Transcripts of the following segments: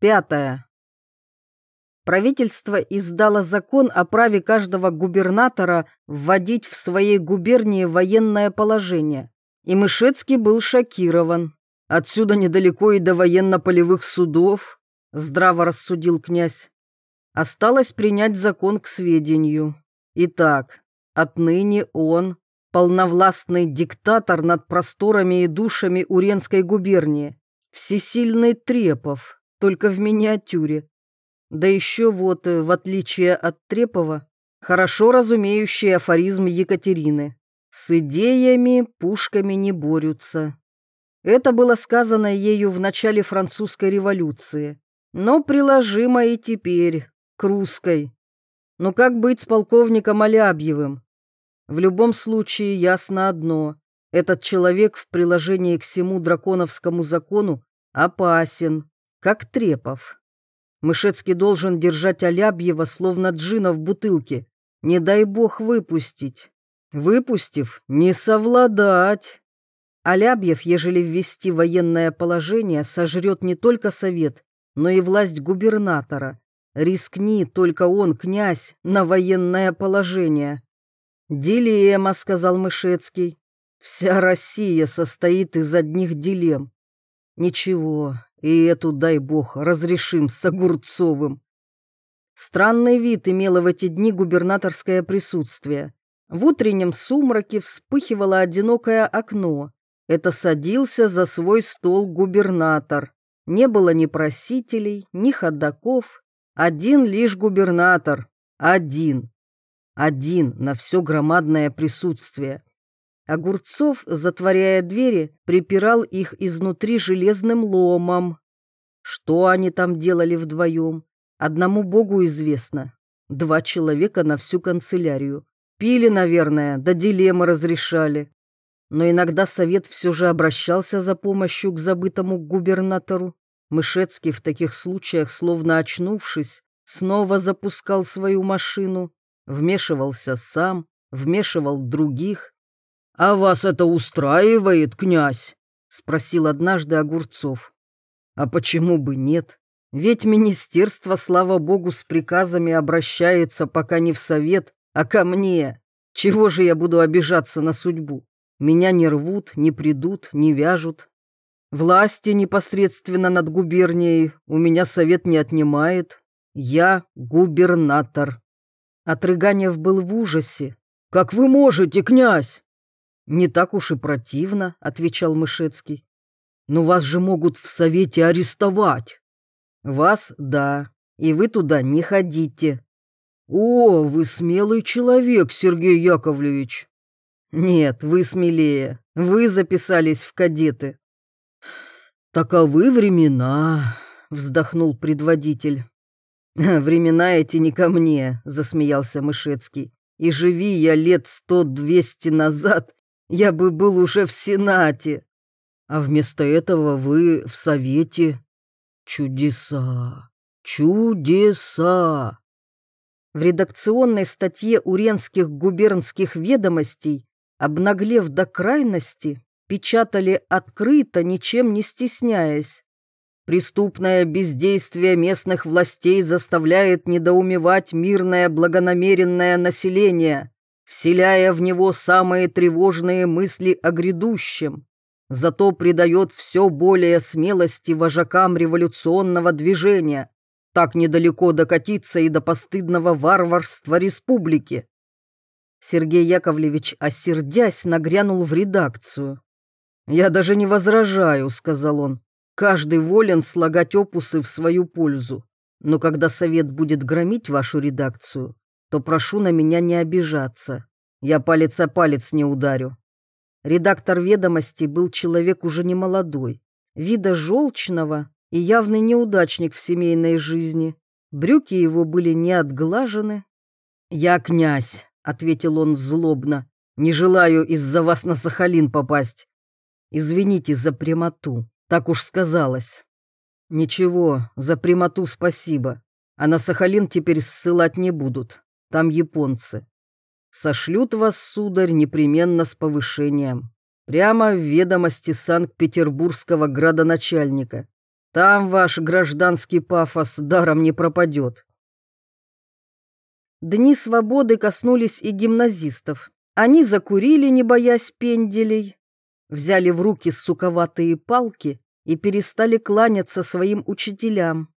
Пятое. Правительство издало закон о праве каждого губернатора вводить в своей губернии военное положение. И Мышецкий был шокирован. Отсюда недалеко и до военно-полевых судов, здраво рассудил князь. Осталось принять закон к сведению. Итак, отныне он полновластный диктатор над просторами и душами Уренской губернии, всесильный Трепов, только в миниатюре. Да еще вот, э, в отличие от Трепова, хорошо разумеющий афоризм Екатерины. С идеями пушками не борются. Это было сказано ею в начале французской революции, но приложимо и теперь, к русской. Но как быть с полковником Алябьевым? В любом случае ясно одно. Этот человек в приложении к всему драконовскому закону опасен как Трепов. Мышецкий должен держать Алябьева, словно джина в бутылке. Не дай бог выпустить. Выпустив, не совладать. Алябьев, ежели ввести военное положение, сожрет не только совет, но и власть губернатора. Рискни только он, князь, на военное положение. «Дилемма», — сказал Мышецкий. «Вся Россия состоит из одних дилемм. Ничего, и эту, дай бог, разрешим с Огурцовым. Странный вид имело в эти дни губернаторское присутствие. В утреннем сумраке вспыхивало одинокое окно. Это садился за свой стол губернатор. Не было ни просителей, ни ходаков. Один лишь губернатор. Один. Один на все громадное присутствие. Огурцов, затворяя двери, припирал их изнутри железным ломом. Что они там делали вдвоем? Одному богу известно. Два человека на всю канцелярию. Пили, наверное, да дилеммы разрешали. Но иногда совет все же обращался за помощью к забытому губернатору. Мышецкий в таких случаях, словно очнувшись, снова запускал свою машину, вмешивался сам, вмешивал других, «А вас это устраивает, князь?» — спросил однажды Огурцов. «А почему бы нет? Ведь министерство, слава богу, с приказами обращается пока не в совет, а ко мне. Чего же я буду обижаться на судьбу? Меня не рвут, не придут, не вяжут. Власти непосредственно над губернией у меня совет не отнимает. Я губернатор». Отрыганев был в ужасе. «Как вы можете, князь? «Не так уж и противно», — отвечал Мышецкий. «Но вас же могут в совете арестовать». «Вас — да, и вы туда не ходите». «О, вы смелый человек, Сергей Яковлевич!» «Нет, вы смелее. Вы записались в кадеты». «Таковы времена», — вздохнул предводитель. «Времена эти не ко мне», — засмеялся Мышецкий. «И живи я лет сто-двести назад, я бы был уже в Сенате. А вместо этого вы в Совете. Чудеса, чудеса. В редакционной статье Уренских губернских ведомостей, обнаглев до крайности, печатали открыто, ничем не стесняясь. Преступное бездействие местных властей заставляет недоумевать мирное благонамеренное население вселяя в него самые тревожные мысли о грядущем, зато придает все более смелости вожакам революционного движения, так недалеко докатиться и до постыдного варварства республики. Сергей Яковлевич, осердясь, нагрянул в редакцию. «Я даже не возражаю», — сказал он. «Каждый волен слагать опусы в свою пользу. Но когда совет будет громить вашу редакцию, то прошу на меня не обижаться. Я палец о палец не ударю. Редактор «Ведомостей» был человек уже не молодой, вида желчного и явный неудачник в семейной жизни. Брюки его были не отглажены. «Я князь», — ответил он злобно, — «не желаю из-за вас на Сахалин попасть. Извините за прямоту, так уж сказалось». «Ничего, за прямоту спасибо. А на Сахалин теперь ссылать не будут. Там японцы. Сошлют вас, сударь, непременно с повышением. Прямо в ведомости Санкт-Петербургского градоначальника. Там ваш гражданский пафос даром не пропадет. Дни свободы коснулись и гимназистов. Они закурили, не боясь пенделей, взяли в руки суковатые палки и перестали кланяться своим учителям.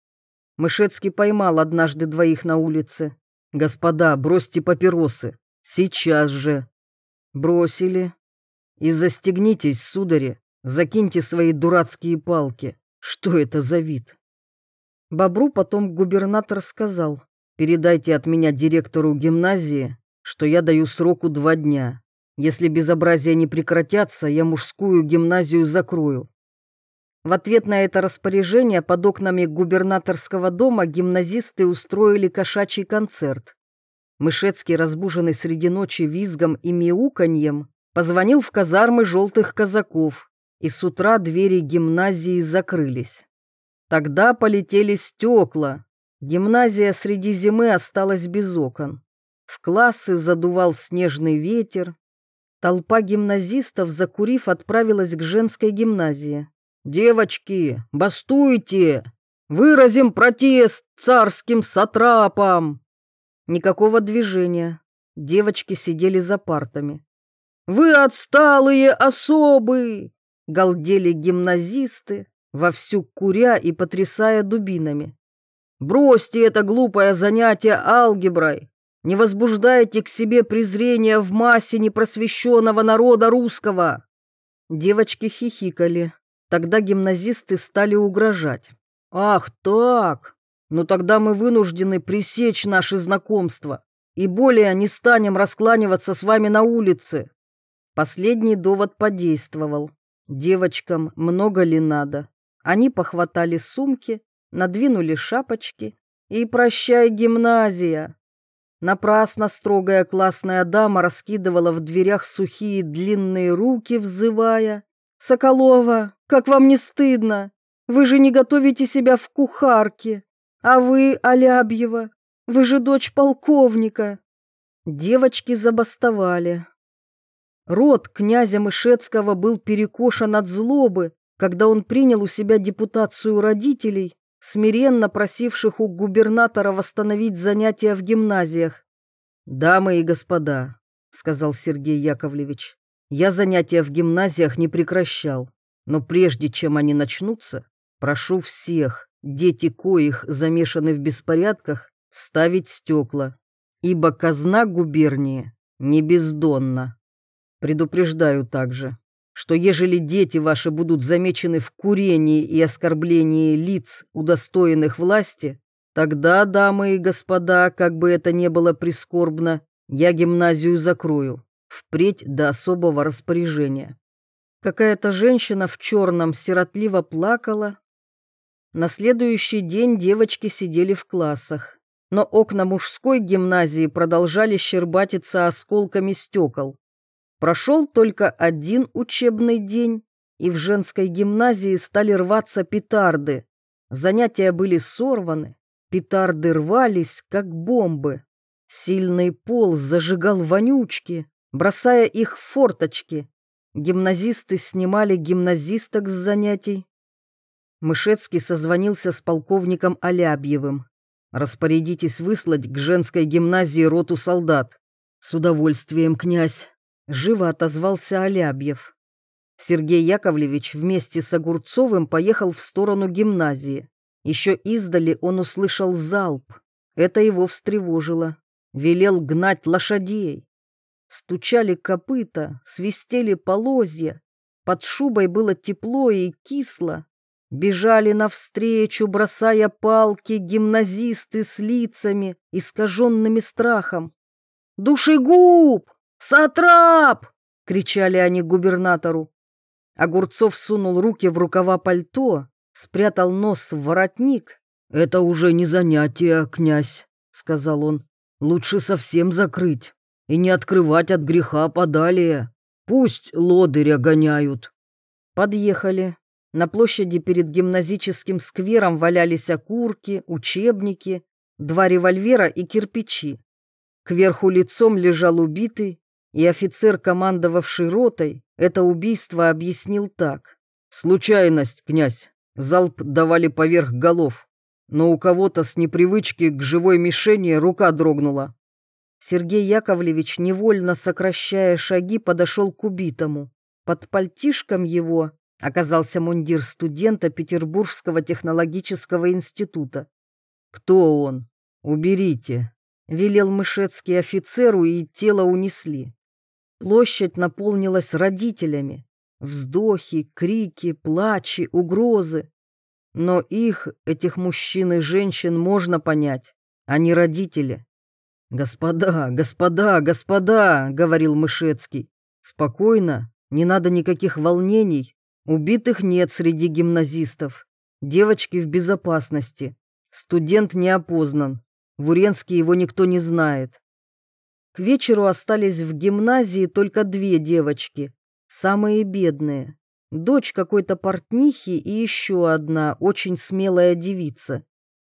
Мышецкий поймал однажды двоих на улице. «Господа, бросьте папиросы. Сейчас же». Бросили. «И застегнитесь, судари, закиньте свои дурацкие палки. Что это за вид?» Бобру потом губернатор сказал, Передайте от меня директору гимназии, что я даю сроку два дня. Если безобразия не прекратятся, я мужскую гимназию закрою». В ответ на это распоряжение под окнами губернаторского дома гимназисты устроили кошачий концерт. Мышецкий, разбуженный среди ночи визгом и мяуканьем, позвонил в казармы желтых казаков, и с утра двери гимназии закрылись. Тогда полетели стекла, Гимназия среди зимы осталась без окон. В классы задувал снежный ветер. Толпа гимназистов, закурив, отправилась к женской гимназии. «Девочки, бастуйте! Выразим протест царским сатрапам!» Никакого движения. Девочки сидели за партами. «Вы отсталые особы!» — галдели гимназисты, вовсю куря и потрясая дубинами. Бросьте это глупое занятие алгеброй. Не возбуждайте к себе презрения в массе непросвещенного народа русского. Девочки хихикали. Тогда гимназисты стали угрожать. Ах так! Ну тогда мы вынуждены пресечь наши знакомства и более не станем раскланиваться с вами на улице. Последний довод подействовал. Девочкам много ли надо? Они похватали сумки надвинули шапочки и прощай, гимназия. Напрасно строгая классная дама раскидывала в дверях сухие длинные руки, взывая. «Соколова, как вам не стыдно? Вы же не готовите себя в кухарке. А вы, Алябьева, вы же дочь полковника». Девочки забастовали. Род князя Мышецкого был перекошен от злобы, когда он принял у себя депутацию родителей смиренно просивших у губернатора восстановить занятия в гимназиях. «Дамы и господа», — сказал Сергей Яковлевич, — «я занятия в гимназиях не прекращал, но прежде чем они начнутся, прошу всех, дети коих замешаны в беспорядках, вставить стекла, ибо казна губернии не бездонна. Предупреждаю также, что ежели дети ваши будут замечены в курении и оскорблении лиц, удостоенных власти, тогда, дамы и господа, как бы это ни было прискорбно, я гимназию закрою, впредь до особого распоряжения. Какая-то женщина в черном сиротливо плакала. На следующий день девочки сидели в классах, но окна мужской гимназии продолжали щербатиться осколками стекол. Прошел только один учебный день, и в женской гимназии стали рваться петарды. Занятия были сорваны, петарды рвались, как бомбы. Сильный пол зажигал вонючки, бросая их в форточки. Гимназисты снимали гимназисток с занятий. Мышецкий созвонился с полковником Алябьевым. «Распорядитесь выслать к женской гимназии роту солдат». «С удовольствием, князь», Живо отозвался Алябьев. Сергей Яковлевич вместе с Огурцовым поехал в сторону гимназии. Еще издали он услышал залп. Это его встревожило. Велел гнать лошадей. Стучали копыта, свистели полозья. Под шубой было тепло и кисло. Бежали навстречу, бросая палки, гимназисты с лицами, искаженными страхом. «Душегуб! «Сатрап!» — кричали они губернатору. Огурцов сунул руки в рукава пальто, спрятал нос в воротник. «Это уже не занятие, князь», — сказал он. «Лучше совсем закрыть и не открывать от греха подалее. Пусть лодыря гоняют». Подъехали. На площади перед гимназическим сквером валялись окурки, учебники, два револьвера и кирпичи. Кверху лицом лежал убитый, и офицер, командовавший ротой, это убийство объяснил так. «Случайность, князь. Залп давали поверх голов, но у кого-то с непривычки к живой мишени рука дрогнула. Сергей Яковлевич, невольно сокращая шаги, подошел к убитому. Под пальтишком его оказался мундир студента Петербургского технологического института. «Кто он? Уберите!» — велел Мышецкий офицеру, и тело унесли. Площадь наполнилась родителями. Вздохи, крики, плачи, угрозы. Но их, этих мужчин и женщин, можно понять. Они родители. «Господа, господа, господа!» — говорил Мышецкий. «Спокойно, не надо никаких волнений. Убитых нет среди гимназистов. Девочки в безопасности. Студент не опознан. В Уренске его никто не знает. К вечеру остались в гимназии только две девочки, самые бедные. Дочь какой-то портнихи и еще одна очень смелая девица.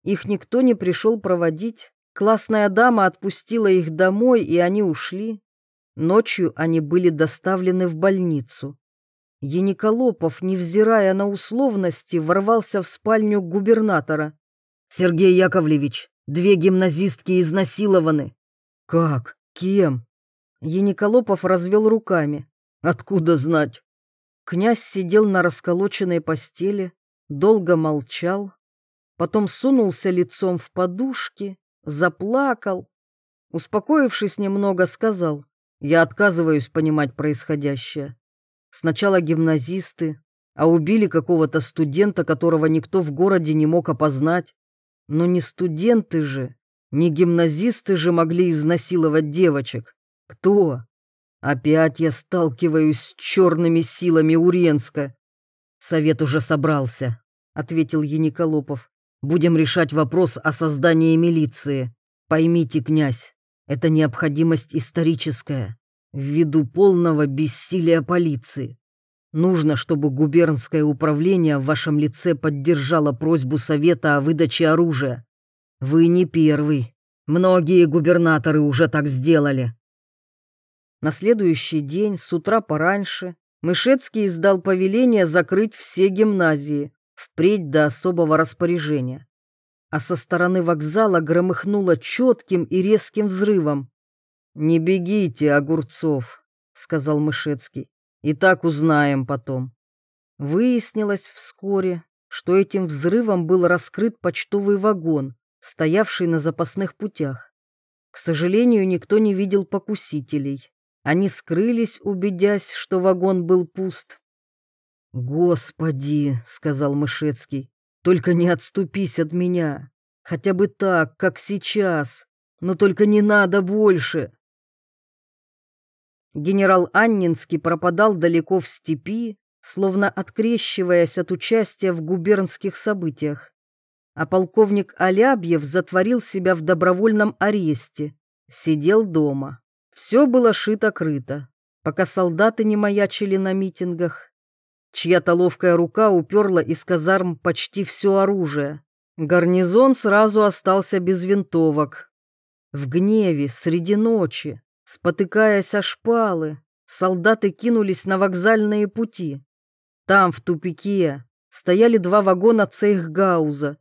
Их никто не пришел проводить. Классная дама отпустила их домой, и они ушли. Ночью они были доставлены в больницу. Яниколопов, невзирая на условности, ворвался в спальню губернатора. «Сергей Яковлевич, две гимназистки изнасилованы». «Как? Кем?» Яниколопов развел руками. «Откуда знать?» Князь сидел на расколоченной постели, долго молчал, потом сунулся лицом в подушки заплакал. Успокоившись немного, сказал, «Я отказываюсь понимать происходящее. Сначала гимназисты, а убили какого-то студента, которого никто в городе не мог опознать. Но не студенты же, не гимназисты же могли изнасиловать девочек. Кто? Опять я сталкиваюсь с черными силами Уренска. Совет уже собрался, ответил Яниколопов. Будем решать вопрос о создании милиции. Поймите, князь, это необходимость историческая, ввиду полного бессилия полиции. Нужно, чтобы губернское управление в вашем лице поддержало просьбу Совета о выдаче оружия. Вы не первый. Многие губернаторы уже так сделали. На следующий день, с утра пораньше, Мышецкий издал повеление закрыть все гимназии, впредь до особого распоряжения. А со стороны вокзала громыхнуло четким и резким взрывом. «Не бегите, Огурцов», — сказал Мышецкий. «И так узнаем потом». Выяснилось вскоре, что этим взрывом был раскрыт почтовый вагон, стоявший на запасных путях. К сожалению, никто не видел покусителей. Они скрылись, убедясь, что вагон был пуст. «Господи!» — сказал Мышецкий. «Только не отступись от меня. Хотя бы так, как сейчас. Но только не надо больше!» Генерал Аннинский пропадал далеко в степи, словно открещиваясь от участия в губернских событиях. А полковник Алябьев затворил себя в добровольном аресте, сидел дома. Все было шито-крыто, пока солдаты не маячили на митингах, Чья-то ловкая рука уперла из казарм почти все оружие. Гарнизон сразу остался без винтовок. В гневе, среди ночи, спотыкаясь о шпалы, солдаты кинулись на вокзальные пути. Там, в тупике, стояли два вагона цейхгауза.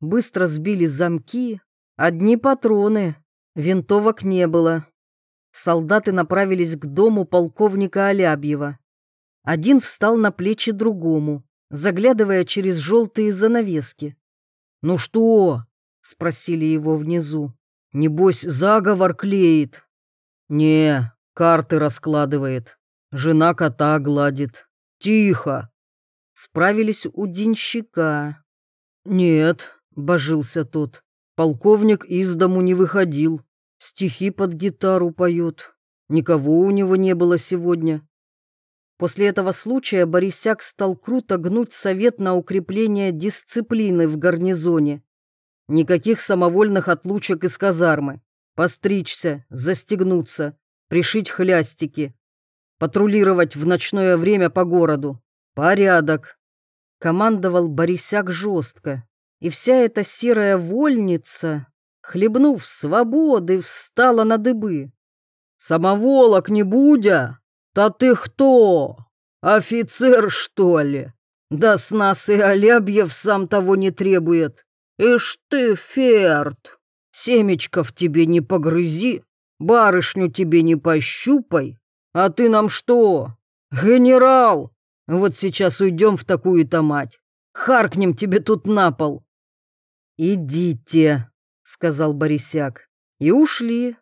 Быстро сбили замки, одни патроны, винтовок не было. Солдаты направились к дому полковника Алябьева. Один встал на плечи другому, заглядывая через желтые занавески. «Ну что?» — спросили его внизу. «Небось, заговор клеит?» «Не, карты раскладывает. Жена кота гладит. Тихо!» Справились у денщика. «Нет», — божился тот, — «полковник из дому не выходил. Стихи под гитару поет. Никого у него не было сегодня. После этого случая Борисяк стал круто гнуть совет на укрепление дисциплины в гарнизоне. Никаких самовольных отлучек из казармы. Постричься, застегнуться, пришить хлястики. Патрулировать в ночное время по городу. Порядок. Командовал Борисяк жестко. И вся эта серая вольница, хлебнув свободы, встала на дыбы. «Самоволок не будя!» «Да ты кто? Офицер, что ли? Да с нас и Алябьев сам того не требует. Ишь ты, Ферд, семечков тебе не погрызи, барышню тебе не пощупай. А ты нам что, генерал? Вот сейчас уйдем в такую-то мать. Харкнем тебе тут на пол. «Идите», — сказал Борисяк, и ушли.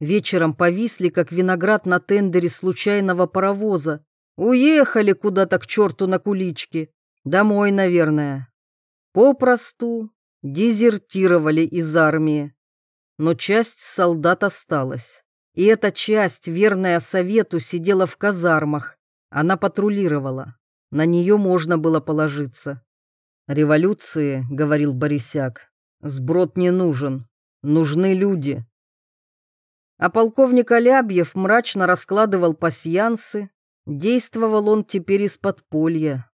Вечером повисли, как виноград на тендере случайного паровоза. Уехали куда-то к черту на кулички. Домой, наверное. Попросту дезертировали из армии. Но часть солдат осталась. И эта часть, верная совету, сидела в казармах. Она патрулировала. На нее можно было положиться. «Революции», — говорил Борисяк, — «сброд не нужен. Нужны люди». А полковник Алябьев мрачно раскладывал пасьянсы. Действовал он теперь из подполья.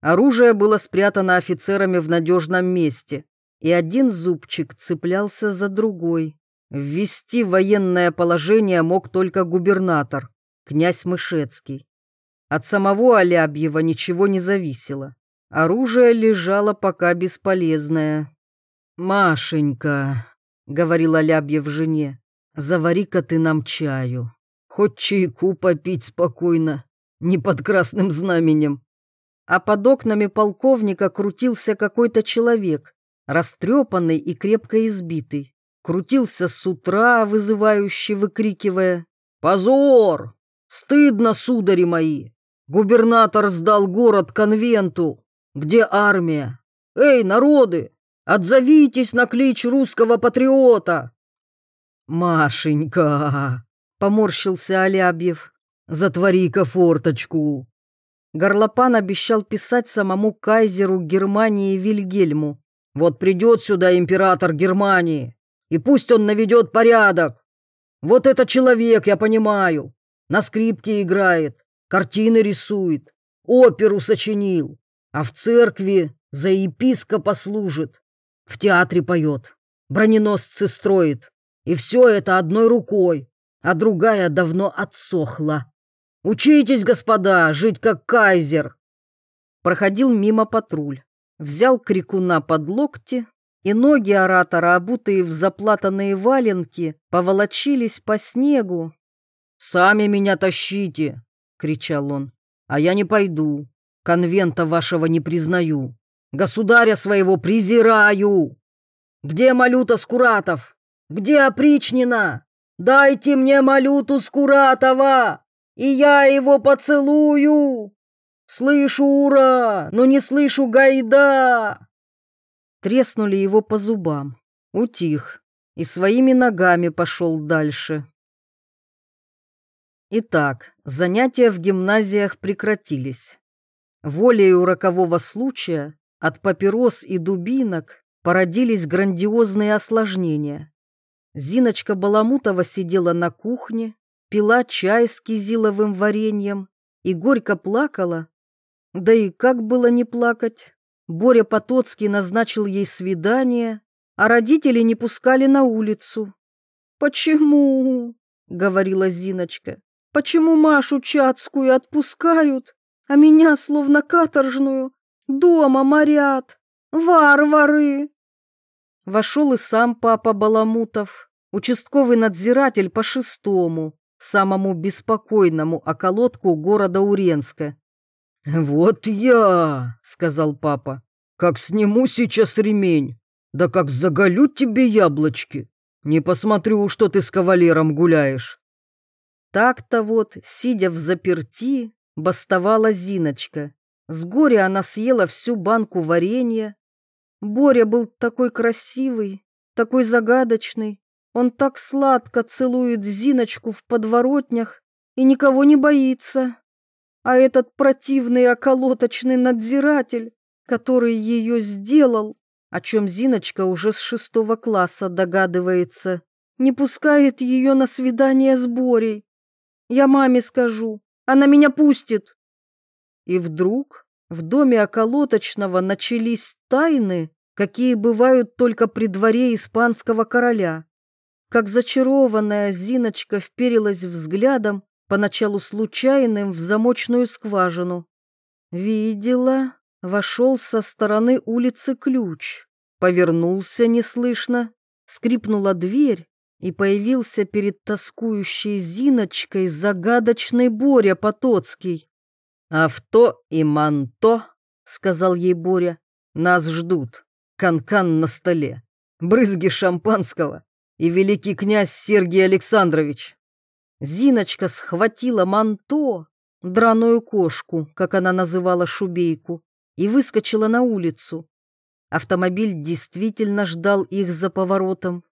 Оружие было спрятано офицерами в надежном месте, и один зубчик цеплялся за другой. Ввести военное положение мог только губернатор, князь Мышецкий. От самого Алябьева ничего не зависело. Оружие лежало пока бесполезное. «Машенька», — говорил Алябьев жене, — «завари-ка ты нам чаю. Хоть чайку попить спокойно, не под красным знаменем». А под окнами полковника крутился какой-то человек, растрепанный и крепко избитый. Крутился с утра, вызывающе выкрикивая «Позор! Стыдно, судари мои! Губернатор сдал город конвенту! Где армия? Эй, народы, отзовитесь на клич русского патриота!» «Машенька!» — поморщился Алябьев. «Затвори-ка форточку!» Горлопан обещал писать самому кайзеру Германии Вильгельму. «Вот придет сюда император Германии, и пусть он наведет порядок. Вот это человек, я понимаю. На скрипке играет, картины рисует, оперу сочинил а в церкви за епископа служит, в театре поет, броненосцы строит, и все это одной рукой, а другая давно отсохла. Учитесь, господа, жить как кайзер. Проходил мимо патруль, взял крикуна под локти, и ноги оратора, обутые в заплатанные валенки, поволочились по снегу. «Сами меня тащите!» — кричал он. «А я не пойду. Конвента вашего не признаю. Государя своего презираю. Где Малюта Скуратов? Где опричнина? Дайте мне Малюту Скуратова, и я его поцелую. Слышу ура, но не слышу гайда. Треснули его по зубам. Утих и своими ногами пошел дальше. Итак, занятия в гимназиях прекратились. Волею рокового случая от папирос и дубинок породились грандиозные осложнения. Зиночка Баламутова сидела на кухне, пила чай с кизиловым вареньем и горько плакала. Да и как было не плакать? Боря Потоцкий назначил ей свидание, а родители не пускали на улицу. «Почему?» — говорила Зиночка. «Почему Машу Чацкую отпускают, а меня, словно каторжную, дома морят. Варвары!» Вошел и сам папа Баламутов, участковый надзиратель по шестому, самому беспокойному околотку города Уренска. «Вот я!» — сказал папа. «Как сниму сейчас ремень, да как заголю тебе яблочки! Не посмотрю, что ты с кавалером гуляешь!» Так-то вот, сидя в заперти, бастовала Зиночка. С горя она съела всю банку варенья. Боря был такой красивый, такой загадочный. Он так сладко целует Зиночку в подворотнях и никого не боится. А этот противный околоточный надзиратель, который ее сделал, о чем Зиночка уже с шестого класса догадывается, не пускает ее на свидание с Борей. Я маме скажу, она меня пустит. И вдруг в доме околоточного начались тайны, какие бывают только при дворе испанского короля. Как зачарованная Зиночка вперилась взглядом, поначалу случайным, в замочную скважину. Видела, вошел со стороны улицы ключ, повернулся неслышно, скрипнула дверь, и появился перед тоскующей Зиночкой загадочный Боря Потоцкий. «Авто и манто», — сказал ей Боря, — «нас ждут. Канкан -кан на столе, брызги шампанского и великий князь Сергий Александрович». Зиночка схватила манто, драную кошку, как она называла шубейку, и выскочила на улицу. Автомобиль действительно ждал их за поворотом.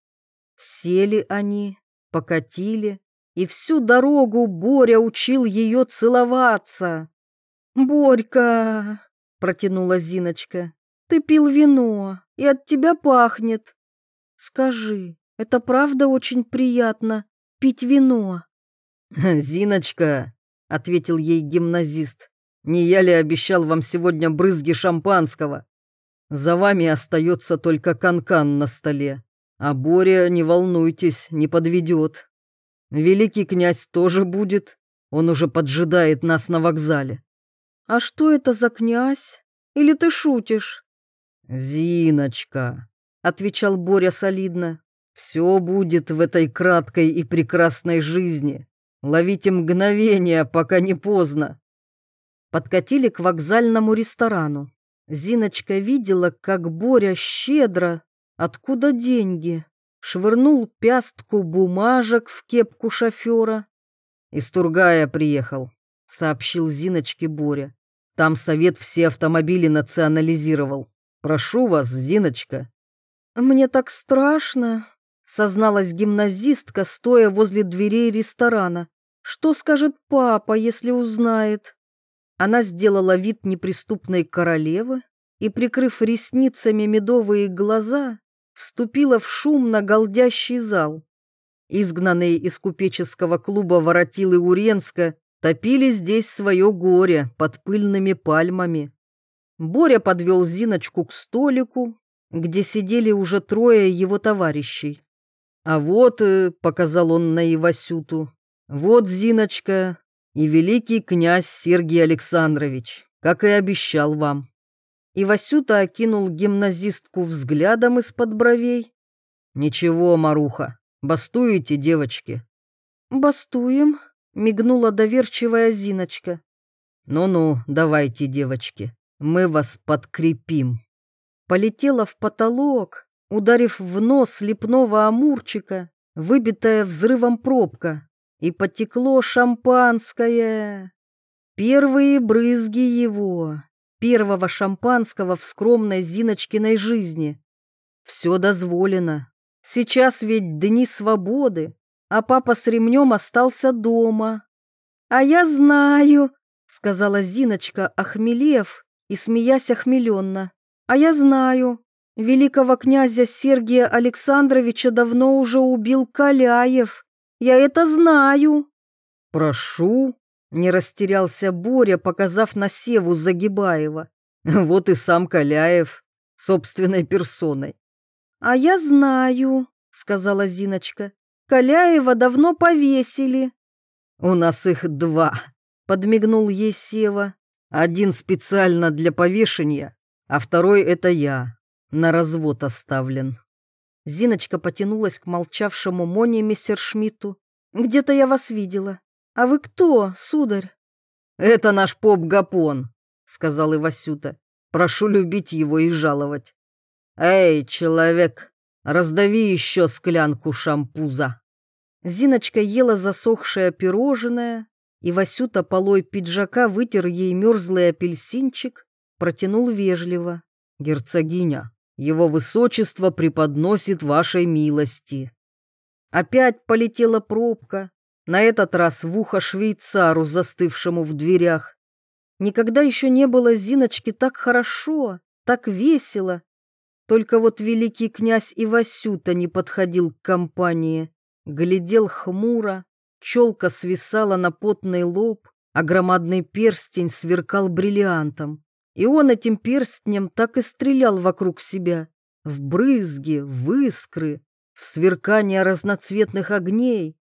Сели они, покатили, и всю дорогу Боря учил ее целоваться. «Борька!» — протянула Зиночка. «Ты пил вино, и от тебя пахнет. Скажи, это правда очень приятно пить вино?» «Зиночка», — ответил ей гимназист, не я ли обещал вам сегодня брызги шампанского? За вами остается только канкан -кан на столе. А Боря, не волнуйтесь, не подведет. Великий князь тоже будет. Он уже поджидает нас на вокзале. А что это за князь? Или ты шутишь? Зиночка, отвечал Боря солидно. Все будет в этой краткой и прекрасной жизни. Ловите мгновение, пока не поздно. Подкатили к вокзальному ресторану. Зиночка видела, как Боря щедро, откуда деньги, швырнул пястку бумажек в кепку шофера. «Из Тургая приехал», — сообщил Зиночке Боря. «Там совет все автомобили национализировал. Прошу вас, Зиночка». «Мне так страшно», — созналась гимназистка, стоя возле дверей ресторана. «Что скажет папа, если узнает?» Она сделала вид неприступной королевы и, прикрыв ресницами медовые глаза, вступила в шумно голдящий зал. Изгнанные из купеческого клуба воротилы Уренска топили здесь свое горе под пыльными пальмами. Боря подвел Зиночку к столику, где сидели уже трое его товарищей. «А вот», э, — показал он на Ивасюту, — «вот, Зиночка, и великий князь Сергий Александрович, как и обещал вам». И Васюта окинул гимназистку взглядом из-под бровей. «Ничего, Маруха, бастуете, девочки?» «Бастуем», — мигнула доверчивая Зиночка. «Ну-ну, давайте, девочки, мы вас подкрепим». Полетела в потолок, ударив в нос лепного амурчика, выбитая взрывом пробка и потекло шампанское. Первые брызги его, первого шампанского в скромной Зиночкиной жизни. Все дозволено. Сейчас ведь дни свободы, а папа с ремнем остался дома. «А я знаю», — сказала Зиночка, охмелев и смеясь охмеленно. «А я знаю, великого князя Сергия Александровича давно уже убил Каляев». Я это знаю. Прошу, не растерялся Боря, показав на Севу Загибаева. Вот и сам Каляев, собственной персоной. А я знаю, сказала Зиночка. Каляева давно повесили. У нас их два, подмигнул ей Сева. Один специально для повешения, а второй это я, на развод оставлен. Зиночка потянулась к молчавшему Моне мессершмитту. «Где-то я вас видела. А вы кто, сударь?» «Это наш поп-гапон», — сказал Ивасюта. «Прошу любить его и жаловать. Эй, человек, раздави еще склянку шампуза». Зиночка ела засохшее пирожное, и Васюта полой пиджака вытер ей мерзлый апельсинчик, протянул вежливо. «Герцогиня, его высочество преподносит вашей милости». Опять полетела пробка, на этот раз в ухо швейцару, застывшему в дверях. Никогда еще не было Зиночке так хорошо, так весело. Только вот великий князь Ивасюта не подходил к компании, глядел хмуро, челка свисала на потный лоб, а громадный перстень сверкал бриллиантом. И он этим перстнем так и стрелял вокруг себя, в брызги, в искры, в сверкание разноцветных огней.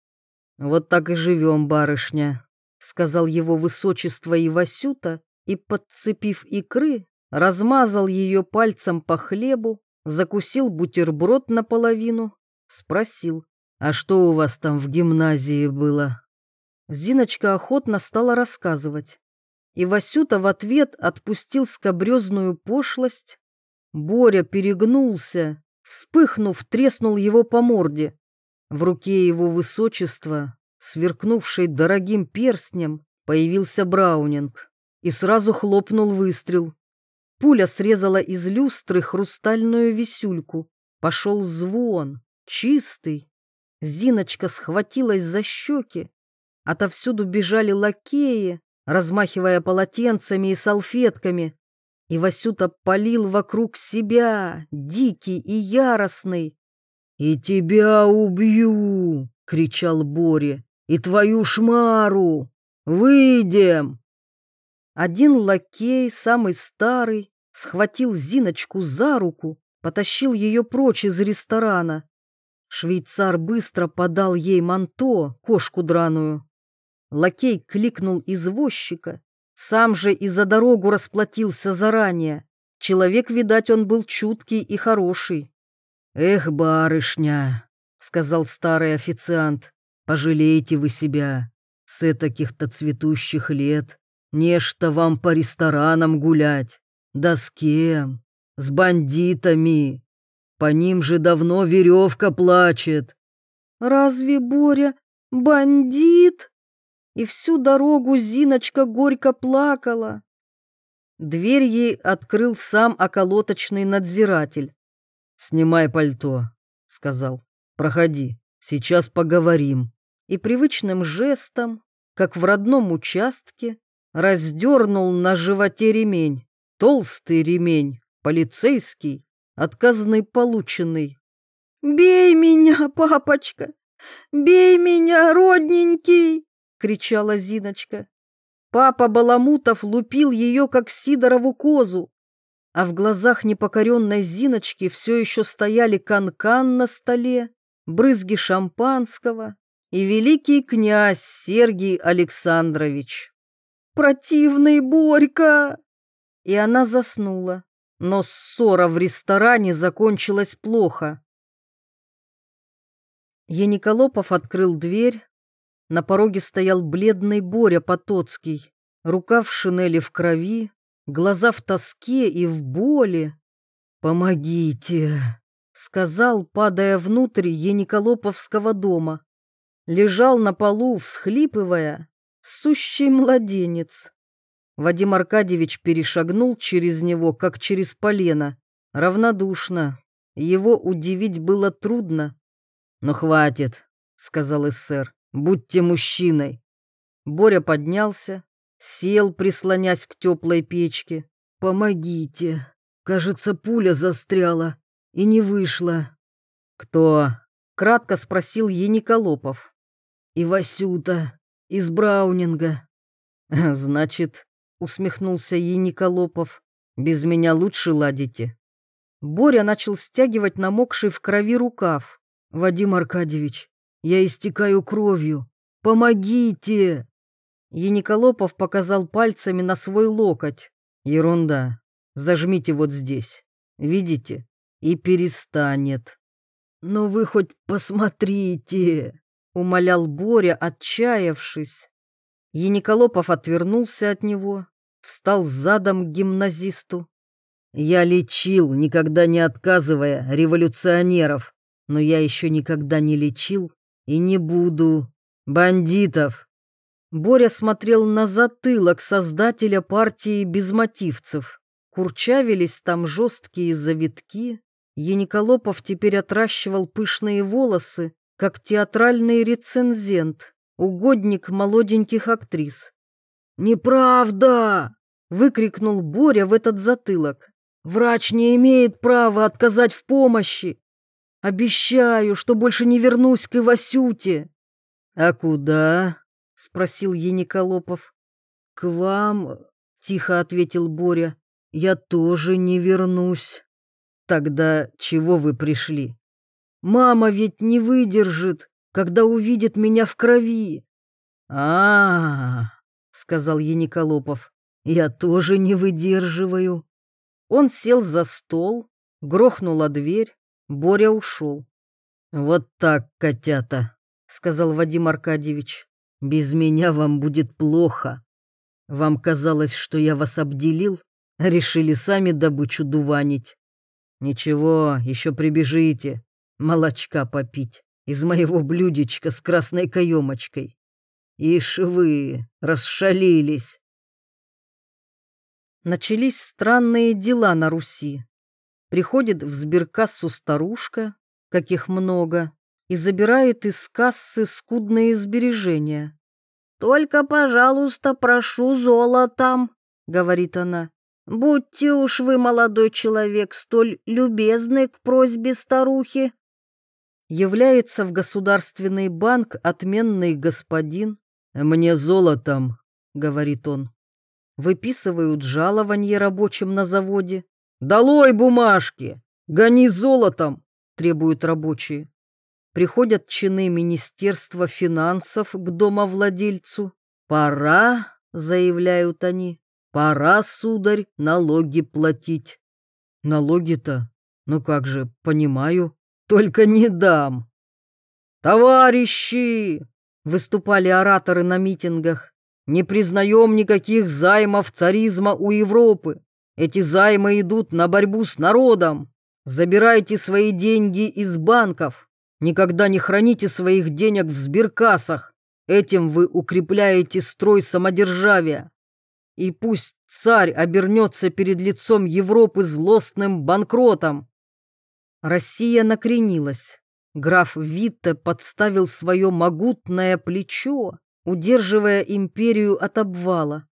«Вот так и живем, барышня», — сказал его высочество Ивасюта, и, подцепив икры, размазал ее пальцем по хлебу, закусил бутерброд наполовину, спросил, «А что у вас там в гимназии было?» Зиночка охотно стала рассказывать. И Васюта в ответ отпустил скобрезную пошлость. Боря перегнулся, вспыхнув, треснул его по морде. В руке его высочества, сверкнувшей дорогим перстнем, появился Браунинг и сразу хлопнул выстрел. Пуля срезала из люстры хрустальную висюльку. Пошел звон, чистый. Зиночка схватилась за щеки. Отовсюду бежали лакеи, размахивая полотенцами и салфетками. И Васюта полил вокруг себя, дикий и яростный. «И тебя убью!» — кричал Боря. «И твою шмару! Выйдем!» Один лакей, самый старый, схватил Зиночку за руку, потащил ее прочь из ресторана. Швейцар быстро подал ей манто, кошку драную. Лакей кликнул извозчика, сам же и за дорогу расплатился заранее. Человек, видать, он был чуткий и хороший. «Эх, барышня», — сказал старый официант, — «пожалейте вы себя. С таких-то цветущих лет Нечто вам по ресторанам гулять. Да с кем? С бандитами. По ним же давно веревка плачет. Разве Боря бандит? И всю дорогу Зиночка горько плакала. Дверь ей открыл сам околоточный надзиратель. «Снимай пальто», — сказал. «Проходи, сейчас поговорим». И привычным жестом, как в родном участке, раздернул на животе ремень. Толстый ремень, полицейский, отказный полученный. «Бей меня, папочка! Бей меня, родненький!» — кричала Зиночка. Папа Баламутов лупил ее, как Сидорову козу, а в глазах непокоренной Зиночки все еще стояли канкан -кан на столе, брызги шампанского и великий князь Сергий Александрович противный Борька!» И она заснула, но ссора в ресторане закончилась плохо. Яниколопов открыл дверь. На пороге стоял бледный Боря Потоцкий, рука в шинели в крови, глаза в тоске и в боли. «Помогите!» — сказал, падая внутрь Яниколоповского дома. Лежал на полу, всхлипывая, Сущий младенец. Вадим Аркадьевич перешагнул через него, как через полено, равнодушно. Его удивить было трудно. «Ну хватит», — сказал эсэр, — «будьте мужчиной». Боря поднялся, сел, прислонясь к теплой печке. «Помогите. Кажется, пуля застряла и не вышла». «Кто?» — кратко спросил Ениколопов. «И Васюта из Браунинга. Значит, усмехнулся Ениколопов, без меня лучше ладите. Боря начал стягивать намокший в крови рукав. Вадим Аркадьевич, я истекаю кровью. Помогите! Ениколопов показал пальцами на свой локоть. Ерунда. Зажмите вот здесь. Видите? И перестанет. Но вы хоть посмотрите умолял Боря, отчаявшись. Ениколопов отвернулся от него, встал задом к гимназисту. «Я лечил, никогда не отказывая, революционеров, но я еще никогда не лечил и не буду бандитов». Боря смотрел на затылок создателя партии безмотивцев. Курчавились там жесткие завитки. Ениколопов теперь отращивал пышные волосы как театральный рецензент, угодник молоденьких актрис. «Неправда!» — выкрикнул Боря в этот затылок. «Врач не имеет права отказать в помощи. Обещаю, что больше не вернусь к Ивасюте». «А куда?» — спросил Ениколопов. «К вам», — тихо ответил Боря, — «я тоже не вернусь». «Тогда чего вы пришли?» Мама ведь не выдержит, когда увидит меня в крови. А, -а, -а сказал Ениколопов. Я тоже не выдерживаю. Он сел за стол, грохнула дверь, Боря ушел. «Вот так, котята», — сказал Вадим Аркадьевич. «Без меня вам будет плохо. Вам казалось, что я вас обделил, решили сами добычу дуванить. Ничего, еще прибежите, молочка попить из моего блюдечка с красной каемочкой. Ишь вы, расшалились. Начались странные дела на Руси. Приходит в сберкассу старушка, каких много, и забирает из кассы скудные сбережения. «Только, пожалуйста, прошу золотом», — говорит она. «Будьте уж вы, молодой человек, столь любезны к просьбе старухи». Является в государственный банк отменный господин. «Мне золотом», — говорит он. Выписывают жалование рабочим на заводе. «Долой бумажки! Гони золотом!» требуют рабочие. Приходят чины Министерства финансов к домовладельцу. «Пора», — заявляют они, — «пора, сударь, налоги платить». «Налоги-то? Ну как же, понимаю, только не дам». «Товарищи!» — выступали ораторы на митингах. «Не признаем никаких займов царизма у Европы. Эти займы идут на борьбу с народом. Забирайте свои деньги из банков. Никогда не храните своих денег в сберкассах. Этим вы укрепляете строй самодержавия. И пусть царь обернется перед лицом Европы злостным банкротом. Россия накренилась. Граф Витте подставил свое могутное плечо, удерживая империю от обвала.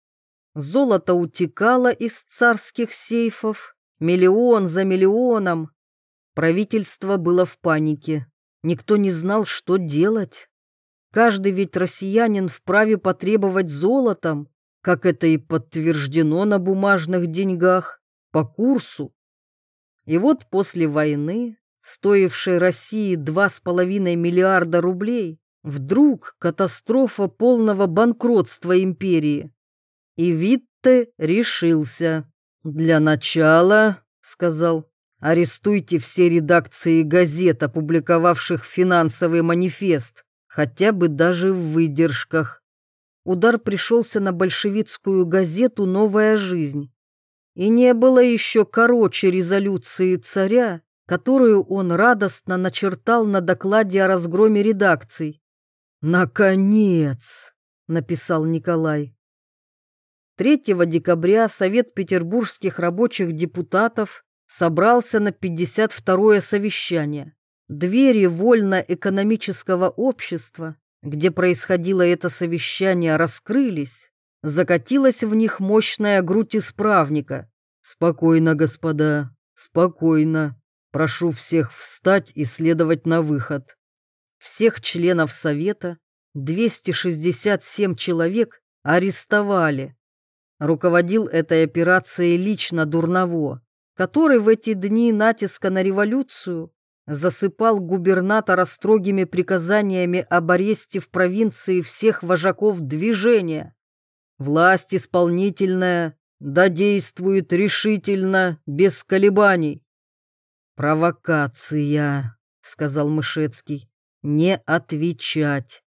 Золото утекало из царских сейфов, Миллион за миллионом. Правительство было в панике. Никто не знал, что делать. Каждый ведь россиянин вправе потребовать золотом, как это и подтверждено на бумажных деньгах, по курсу. И вот после войны, стоившей России 2,5 миллиарда рублей, вдруг катастрофа полного банкротства империи. И Витте решился. «Для начала, — сказал, — арестуйте все редакции газет, опубликовавших финансовый манифест, хотя бы даже в выдержках». Удар пришелся на большевистскую газету «Новая жизнь». И не было еще короче резолюции царя, которую он радостно начертал на докладе о разгроме редакций. «Наконец!» — написал Николай. 3 декабря Совет петербургских рабочих депутатов собрался на 52-е совещание. Двери вольно-экономического общества, где происходило это совещание, раскрылись. Закатилась в них мощная грудь исправника. «Спокойно, господа, спокойно. Прошу всех встать и следовать на выход». Всех членов Совета, 267 человек, арестовали руководил этой операцией лично Дурново, который в эти дни натиска на революцию засыпал губернатора строгими приказаниями об аресте в провинции всех вожаков движения. Власть исполнительная да действует решительно, без колебаний. «Провокация», — сказал Мышецкий, — «не отвечать».